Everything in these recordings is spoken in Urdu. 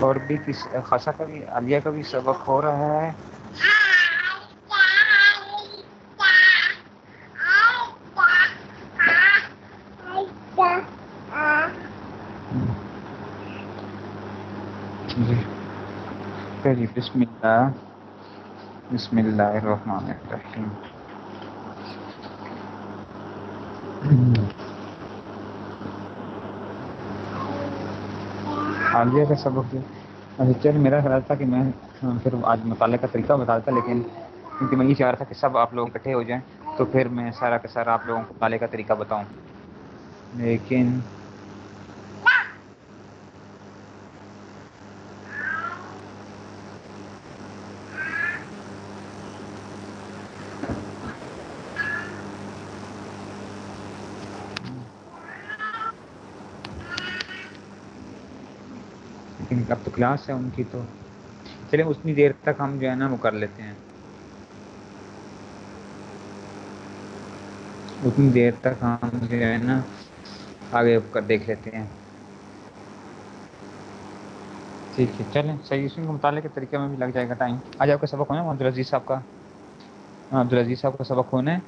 اور بھی کس خاصا کا بھی عالیہ کا بھی سبق ہو رہا ہے۔ جی۔, جی۔ بسم اللہ۔ بسم اللہ الرحمن الرحیم۔ حالیہ کا سبق چل میرا خیال تھا کہ میں پھر آج مطالعہ کا طریقہ بتا دیتا، لیکن کیونکہ میں یہ چاہ رہا تھا کہ سب آپ لوگ اکٹھے ہو جائیں، تو پھر میں سارا کا سارا آپ لوگوں کو مطالعے کا طریقہ بتاؤں۔ لیکن لیکن اب تو کلاس ہے ان کی تو۔ چلے اتنی دیر تک ہم جو ہے نا وہ کر لیتے ہیں۔ اتنی دیر تک ہم جو ہے نا آگے کر دیکھ لیتے ہیں۔ ٹھیک ہے، چلیں صحیح۔ اس کے مطالعے کے طریقے میں بھی لگ جائے گا ٹائم۔ آج آپ کا سبق ہونا ہے عبدالعزیز صاحب کا۔ ہاں، عبدالعزیز صاحب کا سبق ہونا ہے۔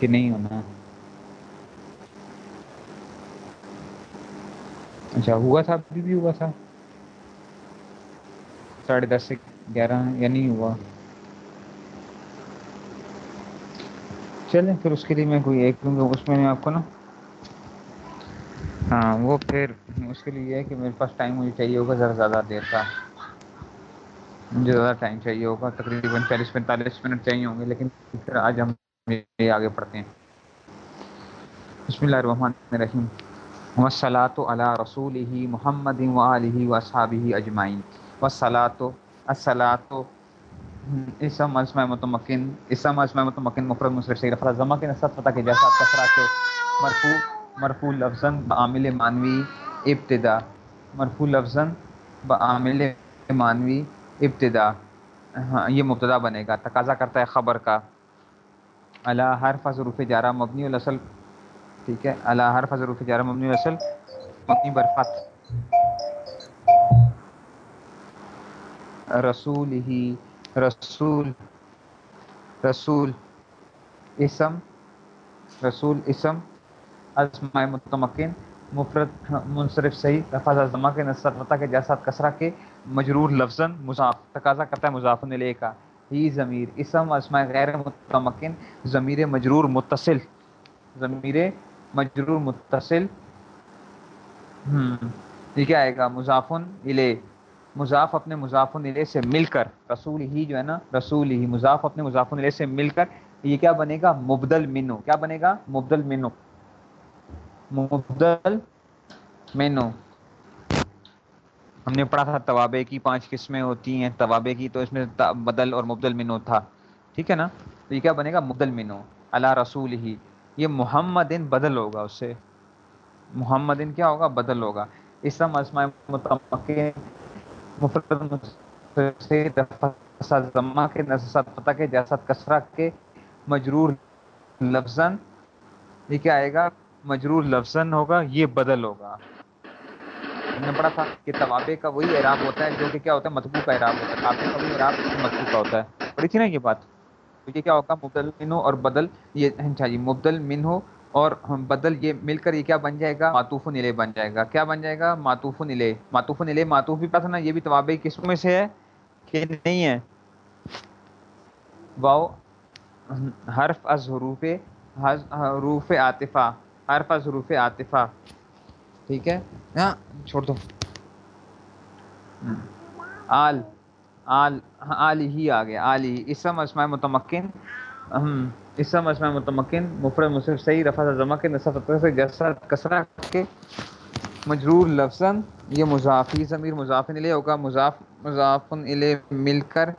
کہ نہیں ہونا۔ اچھا ہوا تھا، ابھی بھی ہوا تھا؟ ساڑھے دس سے گیارہ، یا نہیں ہوا؟ چلیں، پھر اس کے لیے میں کوئی ایک دوں گا، اس میں آپ کو نا؟ ہاں وہ پھر اس کے لیے یہ ہے کہ میرے پاس ٹائم مجھے چاہیے ہوگا، ذرا زیادہ دیر کا۔ مجھے زیادہ ٹائم چاہیے ہوگا، تقریباً چالیس پینتالیس منٹ چاہیے ہوں گے، لیکن پھر آج ہم آگے پڑھتے ہیں۔ بسم اللہ الرحمن الرحیم۔ وسلاۃ علی رسول ہی محمد و علیہ و صحابہ اجمعین وسلاۃ السلاۃ اسم اسماء متمکن اسم اسماء متمکن مفرد مصرف شیر فرض زمہ کے نصب فتح کے جیسا کسرہ کے مرفوع مرفوع لفظاً بعامل مانوی ابتدا، مرفوع لفظاً بعامل مانوی ابتدا۔ ہاں یہ مبتدا بنے گا، تقاضا کرتا ہے خبر کا۔ اللہ ہر حروف جارہ مبنی، الاصل ٹھیک ہے. اللہ ہر حروف جارہ مبنی الاصل مبنی برفت رسول ہی رسول رسول، اسم رسول، اسم، اسماء متمکن، مفرد، منصرف، صحیح رفع زمہ کے نصر فتح کے جیسات کسرہ کے مجرور لفظاً مضاف، تقاضا کرتا ہے مضاف علیہ کا. ہی ضمیر، اسم، اسماء غیر متمکن، ضمیر مجرور، متصل، ضمیر مجرور متصل۔ ہم، یہ کیا آئے گا؟ مضافن الیہ۔ مضاف اپنے مضاف علیہ سے مل کر، رسول ہی جو ہے نا، رسول ہی، مضاف اپنے مضاف علیہ سے مل کر، یہ کیا بنے گا؟ مبدل منو۔ کیا بنے گا؟ مبدل منو۔ مبدل مینو ہم نے پڑھا تھا توابے کی، پانچ قسمیں ہوتی ہیں۔ توابے کی تو اس میں بدل اور مبدل منو تھا۔ ٹھیک ہے نا؟ تو یہ کیا بنے گا؟ مبدل منو۔ اللہ رسول ہی۔ یہ محمد ان بدل ہوگا اس سے محمد ان کیا ہوگا؟ بدل ہوگا۔ اسم اسماء متمکن، مفرد ضمہ کے نصب فتح کے، جیسا کسرہ کے، مجرور لفظاً یہ کیا آئے گا؟ مجرور لفظاً ہوگا، یہ بدل ہوگا۔ ہم نے پڑھا تھا کہ توابع کا وہی اعراب ہوتا ہے جو کہ کیا ہوتا ہے؟ مطبوع کا اعراب ہوتا ہے۔ کافی کا وہی اعراب مطبوع کا ہوتا ہے۔ پڑھی تھی نا یہ بات۔ تو یہ کیا ہوگا؟ مبدل من ہو اور بدل یہ اچھا جی مبدل من ہو اور بدل یہ مل کر یہ کیا بن جائے گا؟ معطوف نلے بن جائے گا۔ کیا بن جائے گا؟ معطوف نلے معطوف نلے معطوف بھی پتہ نا یہ بھی توابع کس میں سے ہے؟ کہ نہیں ہے۔ واؤ حرف از حروف حروف عاطفہ۔ حرف از حروف عاطفہ۔ ٹھیک ہے؟ ہاں چھوڑ دو۔ آل۔ آل آل ہی آ گیا آل ہی اسم اسماء متمکن اسم اسماء متمکن، مفرد مصرف صحیح رفع زمہ کے نصف سے جیسا کسرہ کے مجرور لفظاً یہ مضافی ضمیر مضاف الیہ ہوگا۔ مضاف مضاف الیہ مل کر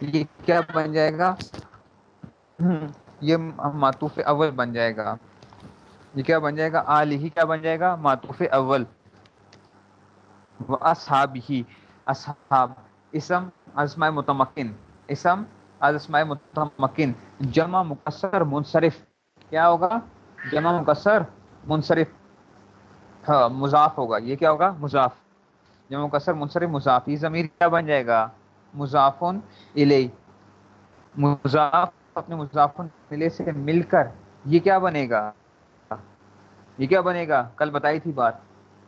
یہ کیا بن جائے گا؟ یہ معطوف اول بن جائے گا۔ یہ کیا بن جائے گا؟ آل ہی کیا بن جائے گا؟ معطوف اول۔ اصحاب ہی اصحاب اسم اسماء متمکن، اسم اسماء متمکن، جمع مقصر، منصرف، کیا ہوگا؟ جمع مقصر، منصرف ہاں مضاف ہوگا، یہ کیا ہوگا؟ مضاف، جمع کثر منصرف، مضاف، یہ ضمیر کیا بن جائے گا؟ مضافن الی مضاف، اپنے مضافن الی سے مل کر، یہ کیا بنے گا؟ یہ کیا بنے گا؟ کل بتائی تھی بات،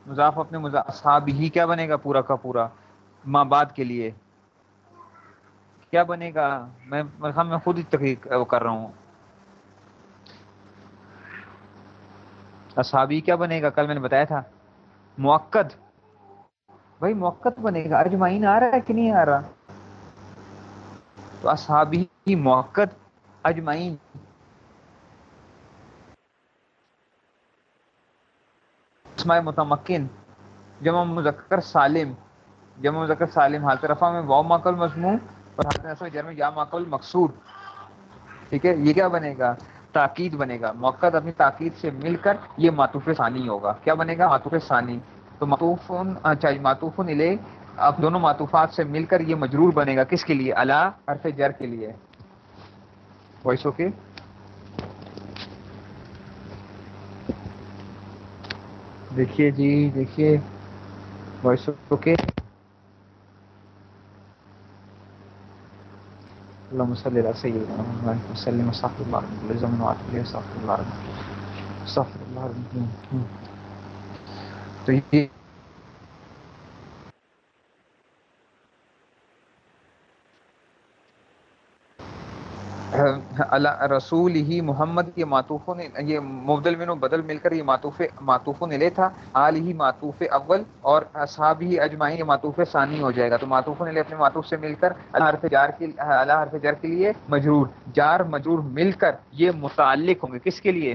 مضاف اپنے صحاب ہی کیا بنے گا؟ پورا کا پورا۔ ماں بعد کے لیے۔ کیا بنے گا؟ میں میں خود ہی تقریر کر رہا ہوں۔ اصحابی کیا بنے گا؟ کل میں نے بتایا تھا۔ موقع بھائی موقع بنے گا۔ اجمعین آ رہا ہے کہ نہیں آ رہا؟ تو اصحابی موقع اجمعین۔ اسماء متمکن، جمع مذکر، سالم۔ جمع مذکر سالم حالت رفع میں واو ماکل مضمون اور حالت نصب جر میں یا ماکل مقصور ٹھیک ہے؟ یہ کیا بنے گا؟ تاکید بنے گا۔ موقع اپنی تاکید سے مل کر یہ ماتوف ثانی ہوگا۔ کیا بنے گا؟ ماتوف ثانی۔ تو ماتوف اچھا جی، ماتوف لے اب دونوں معطوفات سے مل کر یہ مجرور بنے گا کس کے لیے؟ اللہ حرف جر کے لیے۔ Voice okay? دیکھیے جی دیکھیے۔ Voice okay? اللهم صل على سيدنا محمد وسلم وصحبه الله كل زمن واتوب اليه استغفر الله استغفر الله تو یہ رسول ہی محمد یہ ماتوف یہ مبدل من بدل مل کر یہ ماتوف ماتوف نلے تھا۔ آل ہی ماتوف اول اور اصحاب ہی اجمائی یہ ماتوف ثانی ہو جائے گا۔ تو ماتوف نلے اپنے ماتوف سے مل کر اللہ حرف جار کے اللہ حرف جار کے لیے مجرور۔ جار، مجرور مل کر یہ متعلق ہوں گے۔ کس کے لیے؟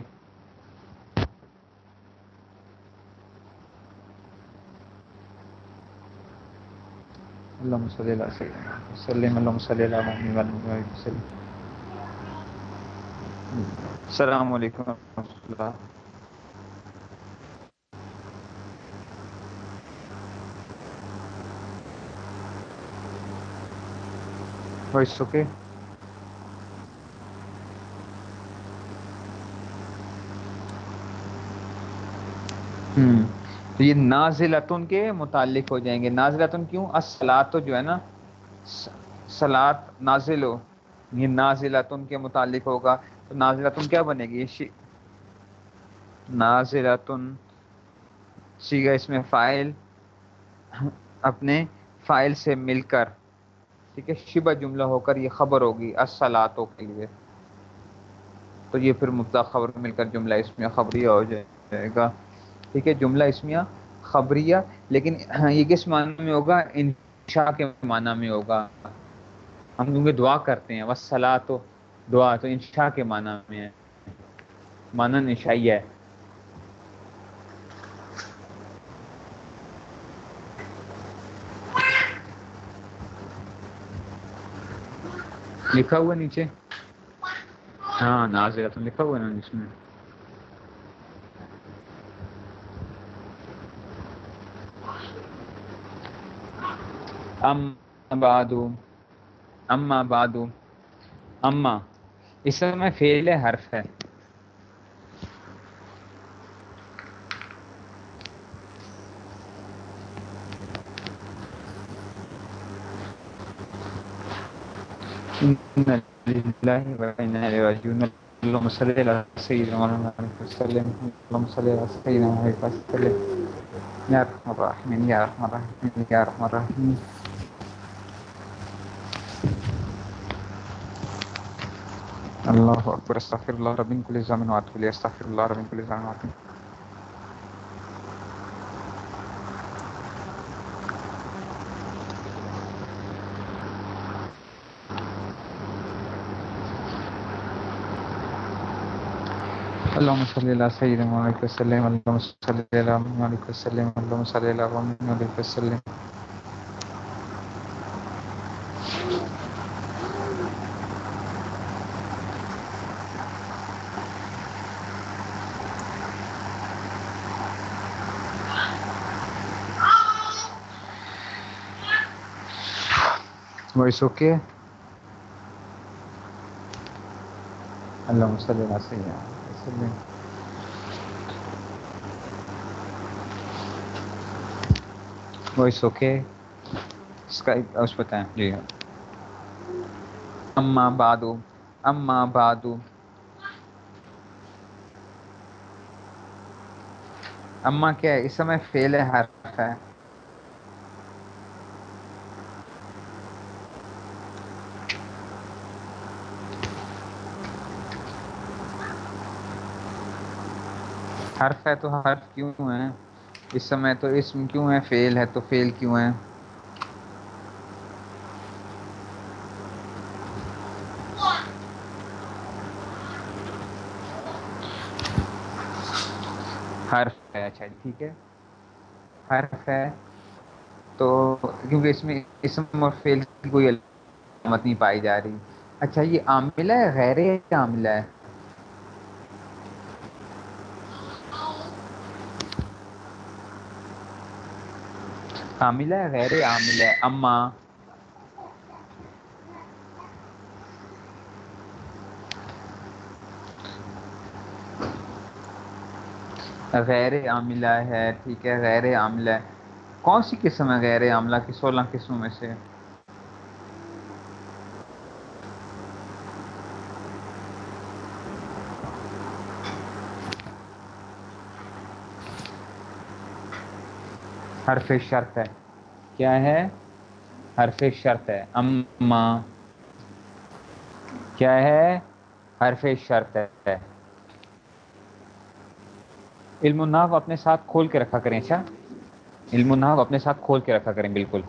اللهم صل على سيدنا وسلم۔ اللهم صل على محمد وسلم۔ السلام علیکم ورحمۃ اللہ۔ وائس اوکے ہوں تو یہ نازلتن کے متعلق ہو جائیں گے۔ نازلتن کیوں؟ اصلاۃ جو ہے نا سلاد نازل ہو، یہ نازلتن کے متعلق ہوگا۔ تو نازلتن کیا بنے گی؟ نازلتن سیگا اس میں فائل، اپنے فائل سے مل کر، ٹھیک ہے، شبہ جملہ ہو کر یہ خبر ہوگی اصلاطوں کے لیے۔ تو یہ پھر مبدا خبر مل کر جملہ اسمیہ خبریہ ہو جائے گا۔ ٹھیک ہے، جملہ اسمیہ خبریہ، لیکن یہ کس معنی میں ہوگا؟ انشاء کے معنی میں ہوگا۔ ہم کیونکہ دعا کرتے ہیں وسلا تو دعا تو انشاء کے معنی میں ہے مانا نشائی ہے۔ لکھا ہوا نیچے؟ ہاں نازلہ تو لکھا ہوا نا اس میں۔ ام بعدو اما بادو اما۔ اس میں فیل حرف ہے۔ اللهم صل على سيدنا محمد وسلم. اللهم صل على سيدنا محمد وسلم. يا ارحم الراحمين، يا ارحم الراحمين، يا ارحم الراحمين. اللہ اکبر استغفر اللہ رب من کل ذنب واتوب الیہ استغفر اللہ رب من کل ذنب واتوب اللهم صل على سيدنا محمد وسلم اللهم صل على محمد وسلم اللهم صل على محمد وسلم وائس اوکے اللہ مسلم وسلم وائس اوکے اس کا اس بتائیں جی اما بادو اما بادو اما کیا ہے اس سمے فیل ہے حرف ہے حرف ہے تو حرف کیوں ہے اس سمے تو اسم کیوں ہے فیل ہے تو فیل کیوں ہے حرف ہے اچھا جی، ٹھیک ہے۔ حرف ہے تو کیونکہ اس میں اسم اور فیل کی کوئی علامت نہیں پائی جا رہی۔ اچھا یہ عاملہ ہے، غیر عاملہ ہے؟ عاملہ ہے، غیر عاملہ ہے۔ اما۔ غیر عاملہ ہے، ٹھیک ہے، غیر عاملہ۔ ہے کون سی قسم ہے غیر عاملہ کی؟ سولہ قسموں میں سے۔ حرف شرط ہے۔ کیا ہے؟ حرف شرط ہے۔ اما۔ کیا ہے؟ حرف شرط ہے۔ علم الناف اپنے ساتھ کھول کے رکھا کریں اچھا؟ علم الناف اپنے ساتھ کھول کے رکھا کریں، بالکل۔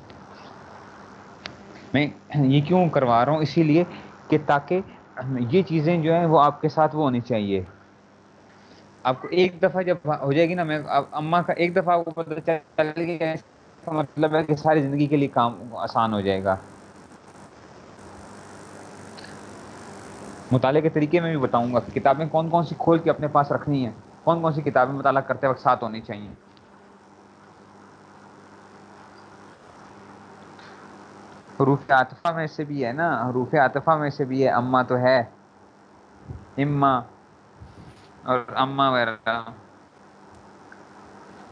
میں یہ کیوں کروا رہا ہوں؟ اسی لیے کہ تاکہ یہ چیزیں جو ہیں وہ آپ کے ساتھ وہ ہونی چاہیے۔ آپ کو ایک دفعہ جب ہو جائے گی نا، میں اما کا ایک دفعہ آپ کو پتہ چل گیا اس کا مطلب ہے کہ ساری زندگی کے لیے کام آسان ہو جائے گا۔ مطالعے کے طریقے میں بھی بتاؤں گا کہ کتابیں کون کون سی کھول کے اپنے پاس رکھنی ہیں، کون کون سی کتابیں مطالعہ کرتے وقت ساتھ ہونی چاہیے۔ حروف عاطفہ میں سے بھی ہے نا، حروف عاطفہ میں سے بھی ہے اما تو ہے اما اور اما وغیرہ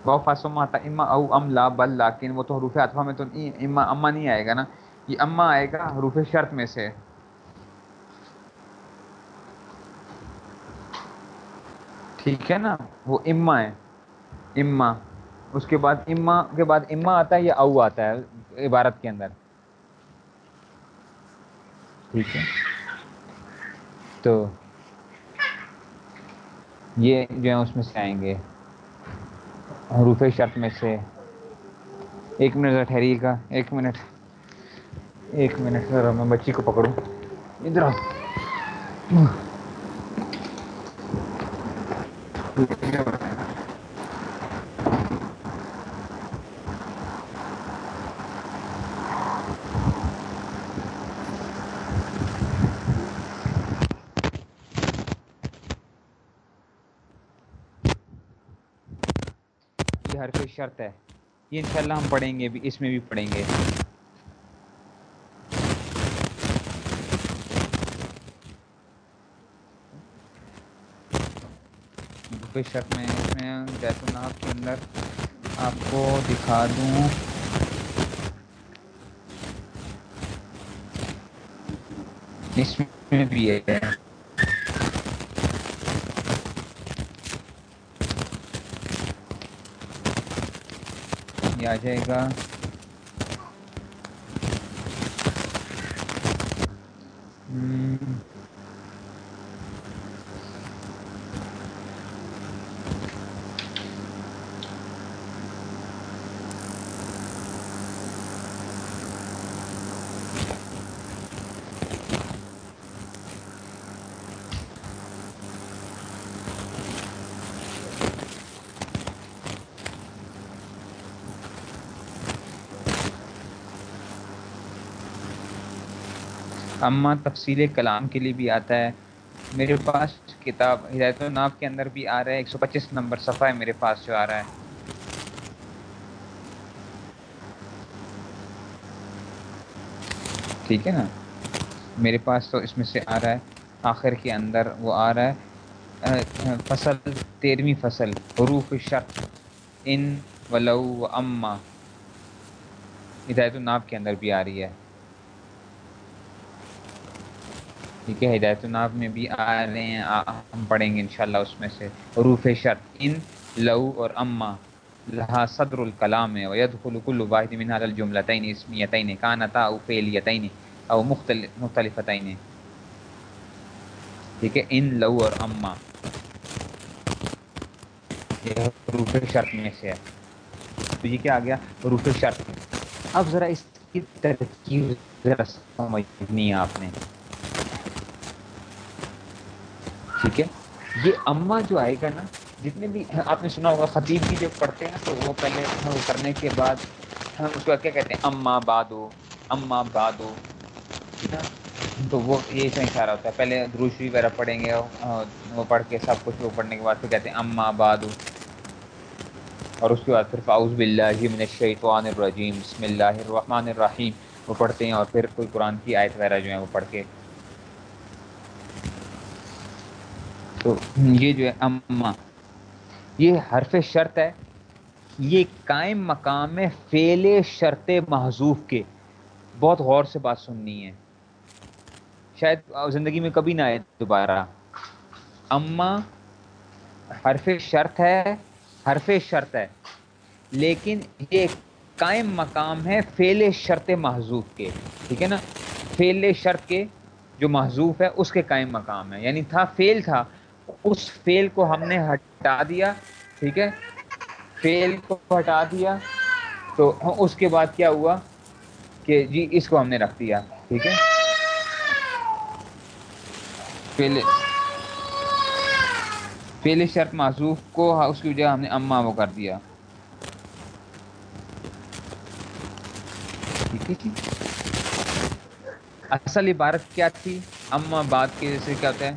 وہ فاسما تھا اما او ام لا بل لیکن وہ تو حروف عاطفہ میں تو اما اما نہیں آئے گا نا یہ اما آئے گا حروف شرط میں سے ٹھیک ہے نا وہ اما ہے اما اس کے بعد اما کے بعد اما آتا ہے یا او آتا ہے عبارت کے اندر ٹھیک ہے تو یہ جو ہے اس میں سے آئیں گے۔ حروف شرط میں سے۔ ایک منٹ ذرا ٹھہریے گا ایک منٹ۔ ایک منٹ ذرا میں بچی کو پکڑوں۔ ادھر آؤ یہ حرف شرط ہے۔ یہ انشاءاللہ ہم پڑھیں گے بھی، اس میں بھی پڑھیں گے۔ حرف شرط میں اس میں جیت الناف کے اندر آپ کو دکھا دوں۔ اس میں بھی ہے۔ یہ آ جائے گا۔ اما تفصیل کلام کے لیے بھی آتا ہے۔ میرے پاس کتاب ہدایت الناف کے اندر بھی آ رہا ہے، ایک سو پچیس نمبر صفحہ ہے میرے پاس جو آ رہا ہے۔ ٹھیک ہے نا؟ میرے پاس تو اس میں سے آ رہا ہے۔ آخر کے اندر وہ آ رہا ہے۔ فصل، تیرہویں فصل۔ حروف شرط۔ ان، ولو و اما۔ ہدایت الناب کے اندر بھی آ رہی ہے۔ ٹھیک ہے، ہدایت الناب میں بھی آ رہے ہیں ہم پڑھیں گے انشاءاللہ اس میں سے۔ حروف شرط، ان لو اور اما، لہا صدر الکلام ہے ويدخل كل واحد من هذا الجملتين اسميتين كانتا او فعليتين او مختلف مختلفتين ٹھیک ہے، ان لو اور اما۔ یہ حروف شرط میں سے ہے۔ تو یہ کیا آ گیا؟ حروف شرط۔ اب ذرا اس کی ترکیب ذرا سمجھنی ہے آپ نے۔ ٹھیک ہے؟ یہ اما جو آئے گا نا، جتنے بھی آپ نے سنا ہوگا، خطیب کی جو پڑھتے ہیں تو وہ پہلے وہ کرنے کے بعد ہم اس کو کیا کہتے ہیں؟ اما بادو اما بادو، ٹھیک ہے تو وہ یہ سے اشارہ ہوتا ہے۔ پہلے دروشری وغیرہ پڑھیں گے وہ پڑھ کے سب کچھ وہ پڑھنے کے بعد پھر کہتے ہیں اما بادو۔ اور اس کے بعد پھر فاؤز بلّہ من الشیطان الرجیم، بسم اللہ الرحمن الرحیم۔ وہ پڑھتے ہیں اور پھر کوئی قرآن کی آیت وغیرہ جو ہیں وہ پڑھ کے تو یہ جو ہے اما، یہ حرف شرط ہے، یہ قائم مقام میں فیل شرط محضوف کے۔ بہت غور سے بات سننی ہے۔ شاید زندگی میں کبھی نہ آئے دوبارہ۔ اما حرف شرط ہے، حرف شرط ہے، لیکن یہ قائم مقام ہے فیل شرط محضوف کے۔ ٹھیک ہے نا؟ فیل شرط کے جو محضوف ہے، اس کے قائم مقام ہے۔ یعنی تھا فیل تھا اس فیل کو ہم نے ہٹا دیا، ٹھیک ہے؟ فیل کو ہٹا دیا، تو اس کے بعد کیا ہوا کہ جی اس کو ہم نے رکھ دیا، ٹھیک ہے؟ فیل فیل شرط معذوف کو اس کی وجہ ہم نے اما وہ کر دیا۔ ٹھیک ہے جی؟ اصل عبارت کیا تھی؟ اما بات کے جیسے کیا ہوتا ہے؟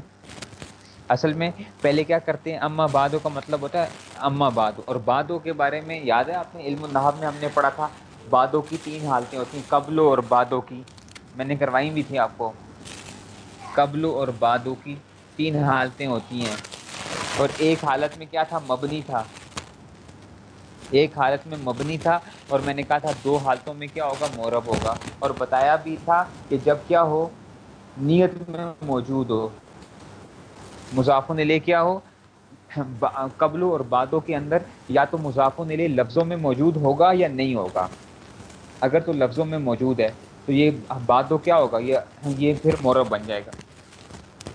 اصل میں پہلے کیا کرتے ہیں؟ اما بادو کا مطلب ہوتا ہے اما بادو اور بادو کے بارے میں یاد ہے آپ نے؟ علم النحب میں ہم نے پڑھا تھا۔ بادو کی تین حالتیں ہوتی ہیں، قبلو اور بادو کی۔ میں نے کروائی بھی تھی آپ کو۔ قبلو اور بادو کی تین حالتیں ہوتی ہیں۔ اور ایک حالت میں کیا تھا؟ مبنی تھا۔ ایک حالت میں مبنی تھا۔ اور میں نے کہا تھا دو حالتوں میں کیا ہوگا؟ مورب ہوگا۔ اور بتایا بھی تھا کہ جب کیا ہو؟ نیت میں موجود ہو۔ مضاف لے کیا ہو قبل اور بادوں کے اندر یا تو مضاف لے لفظوں میں موجود ہوگا یا نہیں ہوگا۔ اگر تو لفظوں میں موجود ہے تو یہ بادو کیا ہوگا؟ یہ یہ پھر مورب بن جائے گا۔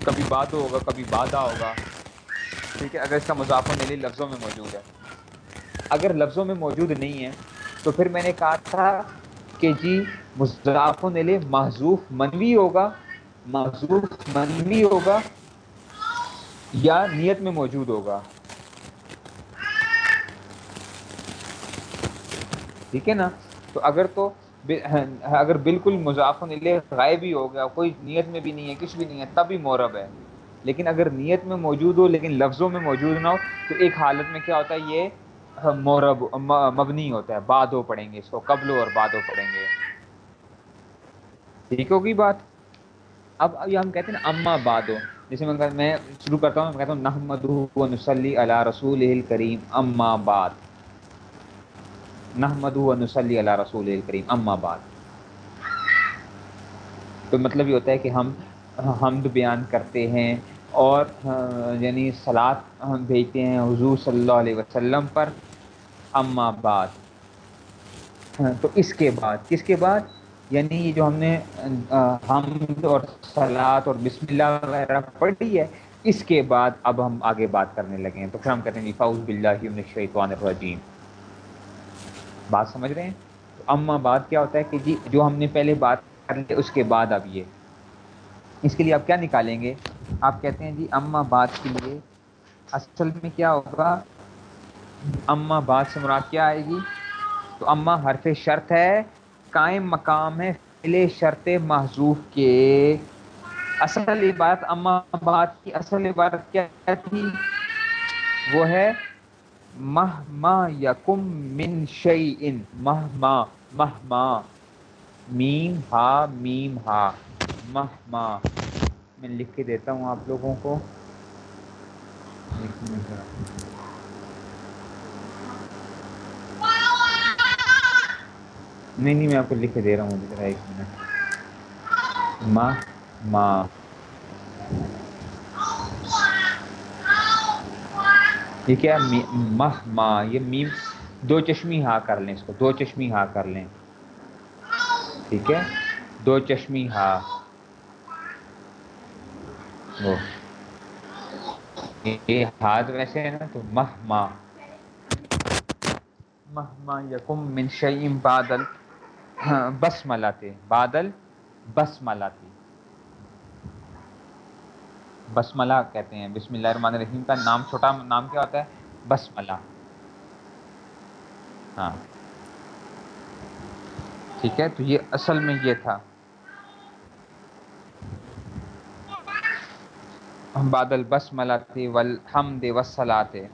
کبھی بادو ہوگا، کبھی بادہ ہوگا۔ ٹھیک ہے، اگر اس کا مضاف لے لفظوں میں موجود ہے۔ اگر لفظوں میں موجود نہیں ہے تو پھر میں نے کہا تھا کہ جی مضاف لے محضوف منوی ہوگا محضوف منوی ہوگا یا نیت میں موجود ہوگا۔ ٹھیک ہے نا؟ تو اگر تو اگر بالکل مضاف غائب ہی ہو گیا، کوئی نیت میں بھی نہیں ہے، کچھ بھی نہیں ہے، تب بھی مورب ہے۔ لیکن اگر نیت میں موجود ہو، لیکن لفظوں میں موجود نہ ہو، تو ایک حالت میں کیا ہوتا ہے، یہ مورب مبنی ہوتا ہے بادو پڑھیں گے، اس کو قبلو اور بادو پڑھیں گے۔ ٹھیک ہوگی بات؟ اب یہ ہم کہتے ہیں نا، اما بادو جیسے میں میں شروع کرتا ہوں، میں کہتا ہوں نحمد و نسلی علی رسول کریم اما باد نحمد نسلی علی رسول کریم اما باد تو مطلب یہ ہوتا ہے کہ ہم حمد بیان کرتے ہیں اور یعنی سلاد ہم بھیجتے ہیں حضور صلی اللہ علیہ وسلم پر، اما بعد۔ تو اس کے بعد، کس کے بعد؟ یعنی یہ جو ہم نے حمد اور سلاد اور بسم اللہ وغیرہ پڑھی ہے، اس کے بعد اب ہم آگے بات کرنے لگے ہیں۔ تو پھر ہم کہتے ہیں؟ فاؤز بلّہ الشیطان الرجیم۔ بات سمجھ رہے ہیں؟ تو اما بات کیا ہوتا ہے کہ جی جو ہم نے پہلے بات کر لی، اس کے بعد اب یہ۔ اس کے لیے آپ کیا نکالیں گے؟ آپ کہتے ہیں جی اما بات کے لیے۔ اصل میں کیا ہوگا؟ اما بات سے مراد کیا آئے گی؟ تو اما حرف شرط ہے۔ قائم مقام ہے فعل شرط محضوف کے اصل عبارت اما بات کی اصل عبارت کیا تھی؟ وہ ہے، مہما یکم من شعی مہما مہما، میم ہا میم ہا، مہما۔ میں لکھ کے دیتا ہوں آپ لوگوں کو۔ نہیں نہیں، میں آپ کو لکھ کے دے رہا ہوں ذرا ایک منٹ۔ ما ما۔ یہ کیا مہ ما یہ میم، دو چشمی ہا کر لیں اس کو، دو چشمی ہا کر لیں۔ ٹھیک ہے؟ دو چشمی ہا۔ وہ۔ یہ ہاتھ ویسے ہے نا، تو مہ، ما۔ مہما یکم من شعیم بادل ہاں، بس ملاتے بادل بس ملاتے بسملا کہتے ہیں۔ بسم اللہ الرحمن الرحیم کا نام چھوٹا نام کیا ہوتا ہے؟ بسملا ہاں۔ ٹھیک ہے، تو یہ اصل میں یہ تھا۔ بادل بس ملاتے ول ہم دے وسلاتے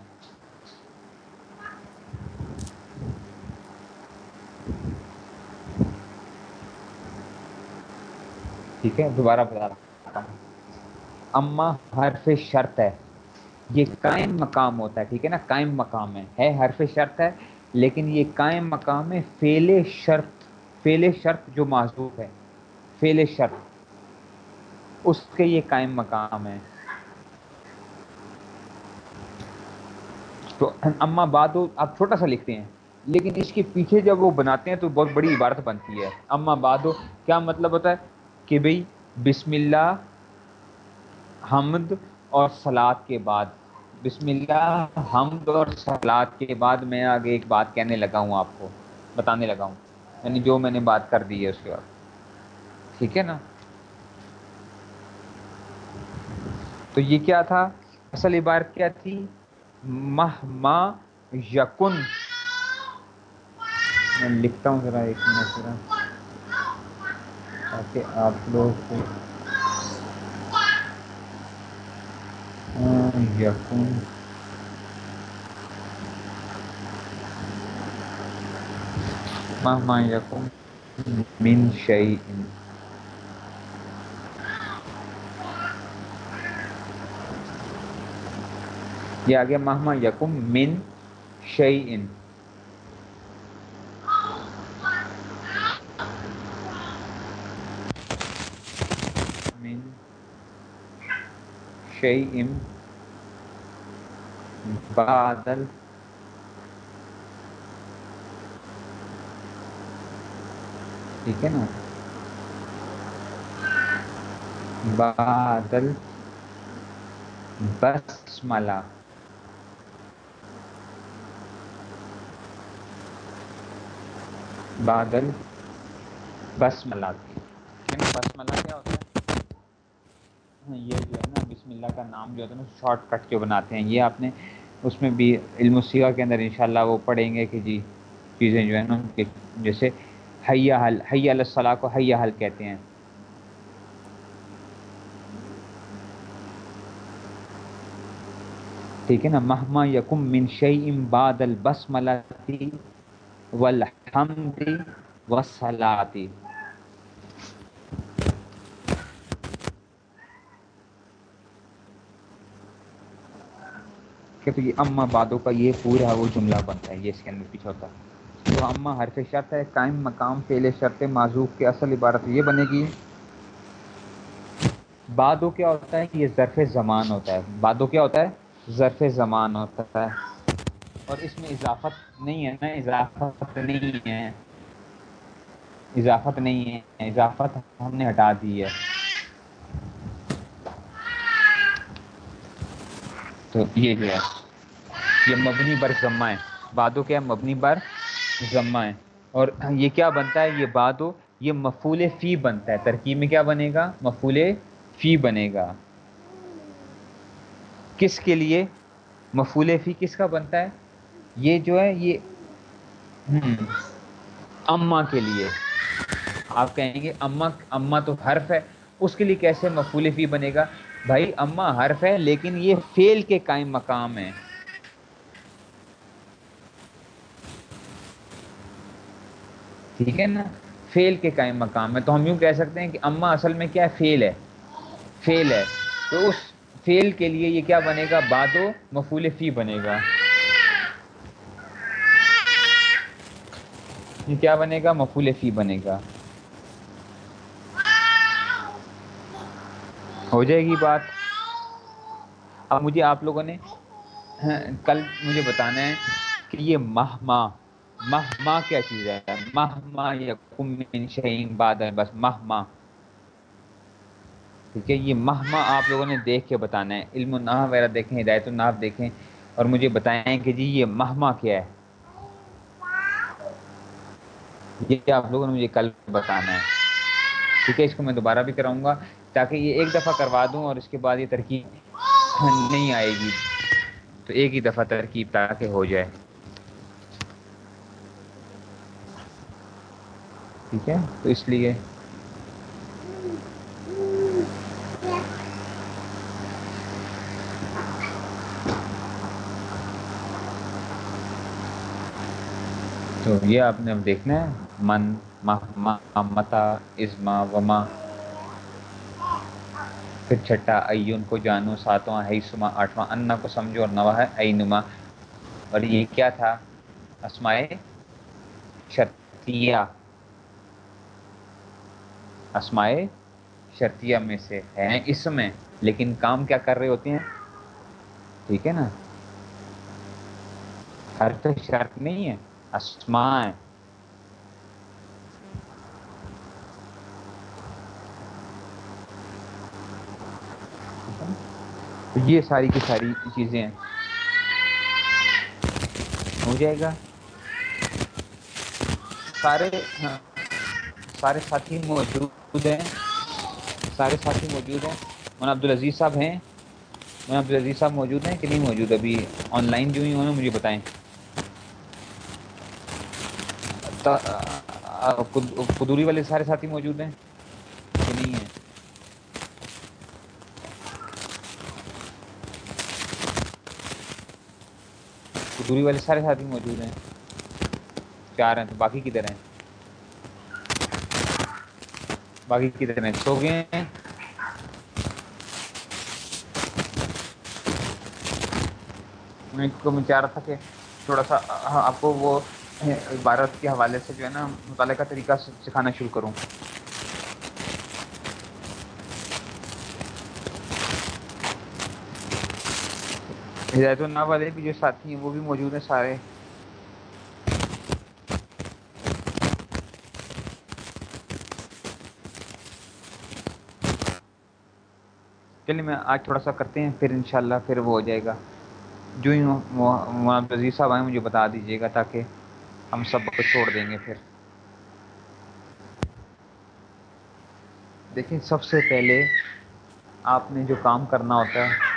ٹھیک ہے؟ دوبارہ بتا رہا ہوں۔ اما حرف شرط ہے۔ یہ قائم مقام ہوتا ہے، ٹھیک ہے نا؟ قائم مقام ہے۔ ہے حرف شرط ہے، لیکن یہ قائم مقام ہے فیل شرط فیل شرط جو معذوف ہے۔ فیل شرط۔ اس کے یہ قائم مقام ہے۔ تو اما بعد آپ چھوٹا سا لکھتے ہیں، لیکن اس کے پیچھے جب وہ بناتے ہیں تو بہت بڑی عبارت بنتی ہے۔ اما بعد کیا مطلب ہوتا ہے؟ کہ بھئی بسم اللہ، حمد اور سلاد کے بعد۔ بسم اللہ، حمد اور سلاد کے بعد میں آگے ایک بات کہنے لگا ہوں آپ کو، بتانے لگا ہوں۔ یعنی جو میں نے بات کر دی ہے اس کے بعد ٹھیک ہے نا؟ تو یہ کیا تھا؟ اصل عبارت کیا تھی؟ مہما یقن میں لکھتا ہوں ذرا ایک منٹ، ذرا۔ تاکہ آپ لوگ کو یقن مہما یقن من شعین یہ آگے مہما یقم من شعین من شعیم بادل ٹھیک ہے نا بادل بسملا بادل بسملا بسملا کیا ہوتا ہے؟ یہ جو ہے نا بسم اللہ کا نام جو ہوتا ہے نا شارٹ کٹ جو بناتے ہیں؟ یہ آپ نے اس میں بھی علم السیغہ کے اندر انشاءاللہ وہ پڑھیں گے کہ جی چیزیں جو ہے نا جیسے حیا حل، حیا الصلاح کو حیا حل کہتے ہیں۔ ٹھیک ہے نا، مہما یکم من شعیم بادل بس والحمد وسلاتی کہ تو یہ اما بادوں کا یہ پورا وہ جملہ بنتا ہے، یہ اس کے اندر پیچھے ہوتا ہے۔ تو اما حرف شرط ہے، قائم مقام فعل شرط معذوف کے اصل عبارت یہ بنے گی۔ بادو کیا ہوتا ہے؟ کہ یہ ظرف زمان ہوتا ہے۔ بادو کیا ہوتا ہے؟ ظرف زمان ہوتا ہے۔ اور اس میں اضافت نہیں ہے نا، اضافت نہیں ہے۔ اضافت نہیں ہے، اضافت ہم نے ہٹا دی ہے۔ تو یہ جو ہے، یہ مبنی بر ضمہ ہے۔ بادو کیا مبنی بر ضمہ ہے۔ اور یہ کیا بنتا ہے؟ یہ بادو یہ مفول فی بنتا ہے۔ ترکیب میں کیا بنے گا؟ مفول فی بنے گا۔ کس کے لیے؟ مفول فی کس کا بنتا ہے؟ یہ جو ہے، یہ اما کے لیے۔ آپ کہیں گے، اما اما تو حرف ہے۔ اس کے لیے کیسے مفول فی بنے گا؟ بھائی اما حرف ہے لیکن یہ فیل کے قائم مقام ہے ٹھیک ہے نا؟ فیل کے قائم مقام ہے تو ہم یوں کہہ سکتے ہیں کہ اما اصل میں کیا ہے فیل ہے؟ فیل ہے۔ تو اس فیل کے لیے یہ کیا بنے گا؟ بادو مفول فی بنے گا۔ یہ کیا بنے گا؟ مفول فی بنے گا۔ ہو جائے گی بات۔ اب مجھے آپ لوگوں نے ہاں، کل مجھے بتانا ہے کہ یہ مہما مہما کیا چیز ہے؟ مہما یا کم شہین باد بس مہما۔ ٹھیک ہے، یہ مہما آپ لوگوں نے دیکھ کے بتانا ہے۔ علم النحا وغیرہ دیکھیں، ہدایت الناف دیکھیں، اور مجھے بتائیں کہ جی یہ مہما کیا ہے۔ یہ آپ لوگوں نے مجھے کل بتانا ہے۔ ٹھیک ہے، اس کو میں دوبارہ بھی کراؤں گا۔ تاکہ یہ ایک دفعہ کروا دوں اور اس کے بعد یہ ترکیب نہیں آئے گی۔ تو ایک ہی دفعہ ترکیب تاکہ ہو جائے۔ ٹھیک ہے؟ تو اس لیے تو یہ آپ نے اب دیکھنا ہے۔ من متا ازما وما پھر چھٹا ایون کو جانو، ساتواں ہے آٹھواں، انا کو سمجھو اور نواں ہے ائی نما اور یہ کیا تھا؟ اسمائے شرطیہ۔ اسمائے شرطیہ میں سے ہیں اس میں لیکن کام کیا کر رہے ہوتے ہیں؟ ٹھیک ہے نا؟ ہر تو شرط نہیں ہے۔ اسماء یہ ساری کی ساری چیزیں ہیں۔ ہو جائے گا۔ سارے ہاں سارے ساتھی موجود ہیں۔ سارے ساتھی موجود ہیں۔ مولانا عبدالعزیز صاحب ہیں۔ مولانا عبدالعزیز صاحب موجود ہیں کہ نہیں موجود؟ ابھی آن لائن جو ہی ہوں مجھے بتائیں۔ قدوری والے سارے ساتھی موجود ہیں کہ نہیں ہیں قدوری والے سارے ساتھی موجود ہیں۔ چار ہیں تو باقی کدھر ہیں؟ باقی کدھر ہیں؟ سو گئے ہیں۔ کو میں چاہ رہا تھا کہ تھوڑا سا ہاں، آپ کو وہ عبارت کے حوالے سے جو ہے نا مطالعہ کا طریقہ سکھانا شروع کروں۔ ہدایت اللہ والے بھی جو ساتھی ہیں وہ بھی موجود ہیں سارے چلیے میں آج تھوڑا سا کرتے ہیں پھر انشاءاللہ پھر وہ ہو جائے گا جو ہی مولانا عزیز صاحب آئیں مجھے بتا دیجیے گا تاکہ ہم سب کو چھوڑ دیں گے پھر دیکھیں سب سے پہلے آپ نے جو کام کرنا ہوتا ہے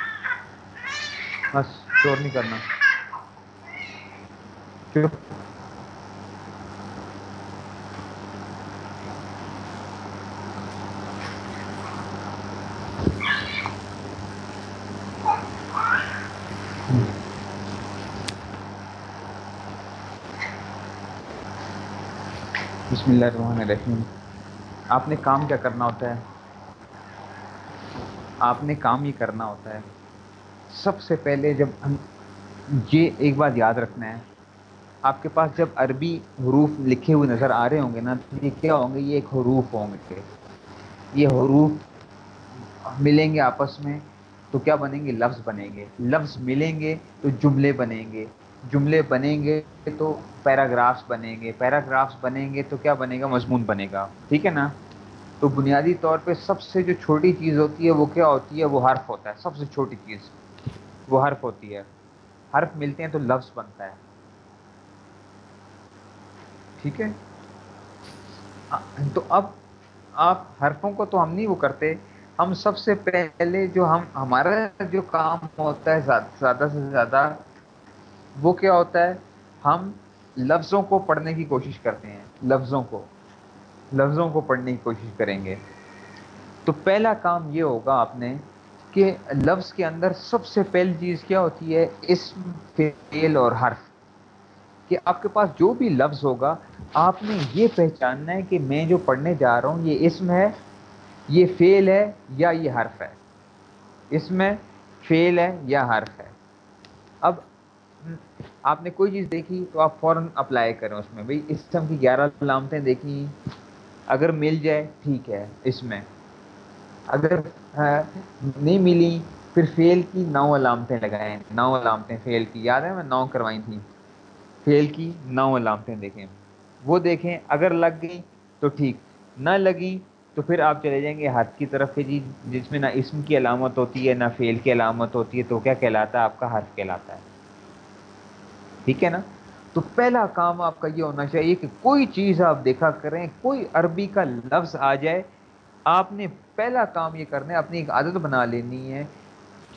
شور نہیں کرنا۔ کیوں؟ بسم اللہ الرحمن الرحیم۔ آپ نے کام کیا کرنا ہوتا ہے؟ آپ نے کام یہ کرنا ہوتا ہے۔ سب سے پہلے جب ہم یہ ایک بات یاد رکھنا ہے، آپ کے پاس جب عربی حروف لکھے ہوئے نظر آ رہے ہوں گے نا، تو یہ کیا ہوں گے؟ یہ ایک حروف ہوں گے۔ یہ حروف ملیں گے آپس میں، تو کیا بنیں گے؟ لفظ بنیں گے۔ لفظ ملیں گے تو جملے بنیں گے۔ جملے بنیں گے تو پیراگرافس بنیں گے۔ پیراگرافس بنیں گے تو کیا بنے گا؟ مضمون بنے گا۔ ٹھیک ہے نا؟ تو بنیادی طور پہ سب سے جو چھوٹی چیز ہوتی ہے، وہ کیا ہوتی ہے؟ وہ حرف ہوتا ہے۔ سب سے چھوٹی چیز۔ وہ حرف ہوتی ہے۔ حرف ملتے ہیں تو لفظ بنتا ہے۔ ٹھیک ہے؟ تو اب آپ حرفوں کو تو ہم نہیں وہ کرتے، ہم سب سے پہلے جو ہم، ہمارا جو کام ہوتا ہے زیادہ سے زیادہ وہ کیا ہوتا ہے؟ ہم لفظوں کو پڑھنے کی کوشش کرتے ہیں۔ لفظوں کو لفظوں کو پڑھنے کی کوشش کریں گے۔ تو پہلا کام یہ ہوگا آپ نے کہ لفظ کے اندر سب سے پہلی چیز کیا ہوتی ہے؟ اسم، فعل اور حرف۔ کہ آپ کے پاس جو بھی لفظ ہوگا، آپ نے یہ پہچاننا ہے کہ میں جو پڑھنے جا رہا ہوں، یہ اسم ہے، یہ فعل ہے یا یہ حرف ہے۔ اس میں فعل ہے یا حرف ہے۔ اب آپ نے کوئی چیز دیکھی تو آپ فوراً اپلائی کریں اس میں۔ بھائی اسم کی گیارہ علامتیں دیکھی اگر مل جائے، ٹھیک ہے، اس میں۔ اگر نہیں ملی، پھر فیل کی نو علامتیں لگائیں، نو علامتیں فیل کی، یاد ہے میں نو کروائی تھیں؟ فیل کی نو علامتیں دیکھیں، وہ دیکھیں اگر لگ گئی تو ٹھیک، نہ لگی تو پھر آپ چلے جائیں گے ہاتھ کی طرف جی جس میں نہ اسم کی علامت ہوتی ہے، نہ فیل کی علامت ہوتی ہے، تو کیا کہلاتا ہے؟ آپ کا ہاتھ کہلاتا ہے۔ ٹھیک ہے نا؟ تو پہلا کام آپ کا یہ ہونا چاہیے کہ کوئی چیز آپ دیکھا کریں، کوئی عربی کا لفظ آ جائے، آپ نے پہلا کام یہ کرنا ہے، اپنی ایک عادت بنا لینی ہے۔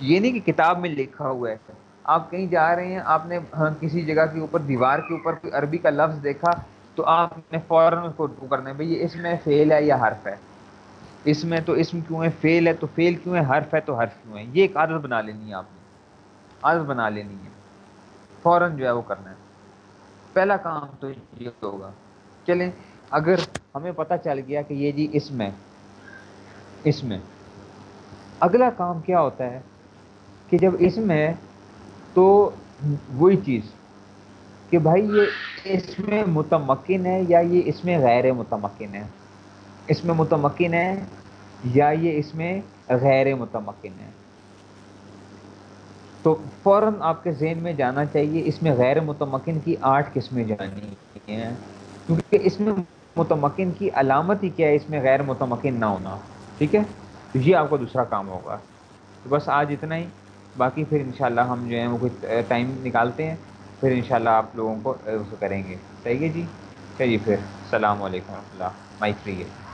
یہ نہیں کہ کتاب میں لکھا ہوا ہے۔ آپ کہیں جا رہے ہیں، آپ نے ہاں کسی جگہ کے اوپر، دیوار کے اوپر کوئی عربی کا لفظ دیکھا، تو آپ نے فوراً کو کرنا ہے۔ بھائی اس میں فیل ہے یا حرف ہے؟ اس میں تو اسم کیوں ہے؟ فیل ہے تو فیل کیوں ہے؟ حرف ہے تو حرف کیوں ہے؟ یہ ایک عادت بنا لینی ہے آپ نے۔ عادت بنا لینی ہے۔ فوراً جو ہے وہ کرنا ہے۔ پہلا کام تو یہ ہوگا۔ چلیں، اگر ہمیں پتہ چل گیا کہ یہ جی اس میں اس میں۔ اگلا کام کیا ہوتا ہے کہ جب اس میں تو وہی چیز کہ بھائی یہ اس میں متمکن ہے یا یہ اس میں غیر متمکن ہے؟ اس میں متمکن ہے یا یہ اس میں غیر متمکن ہے؟ تو فوراً آپ کے ذہن میں جانا چاہیے اس میں غیر متمکن کی آٹھ قسمیں جانی ہیں۔ کیونکہ اس میں متمکن کی علامت ہی کیا ہے؟ اس میں غیر متمکن نہ ہونا۔ ٹھیک ہے؟ تو یہ آپ کا دوسرا کام ہوگا۔ تو بس آج اتنا ہی۔ باقی پھر انشاءاللہ ہم جو ہیں وہ کچھ ٹائم نکالتے ہیں۔ پھر انشاءاللہ آپ لوگوں کو کریں گے۔ صحیح ہے جی؟ چلیے پھر۔ السلام علیکم و رحمۃ اللہ۔ مائک فری ہے۔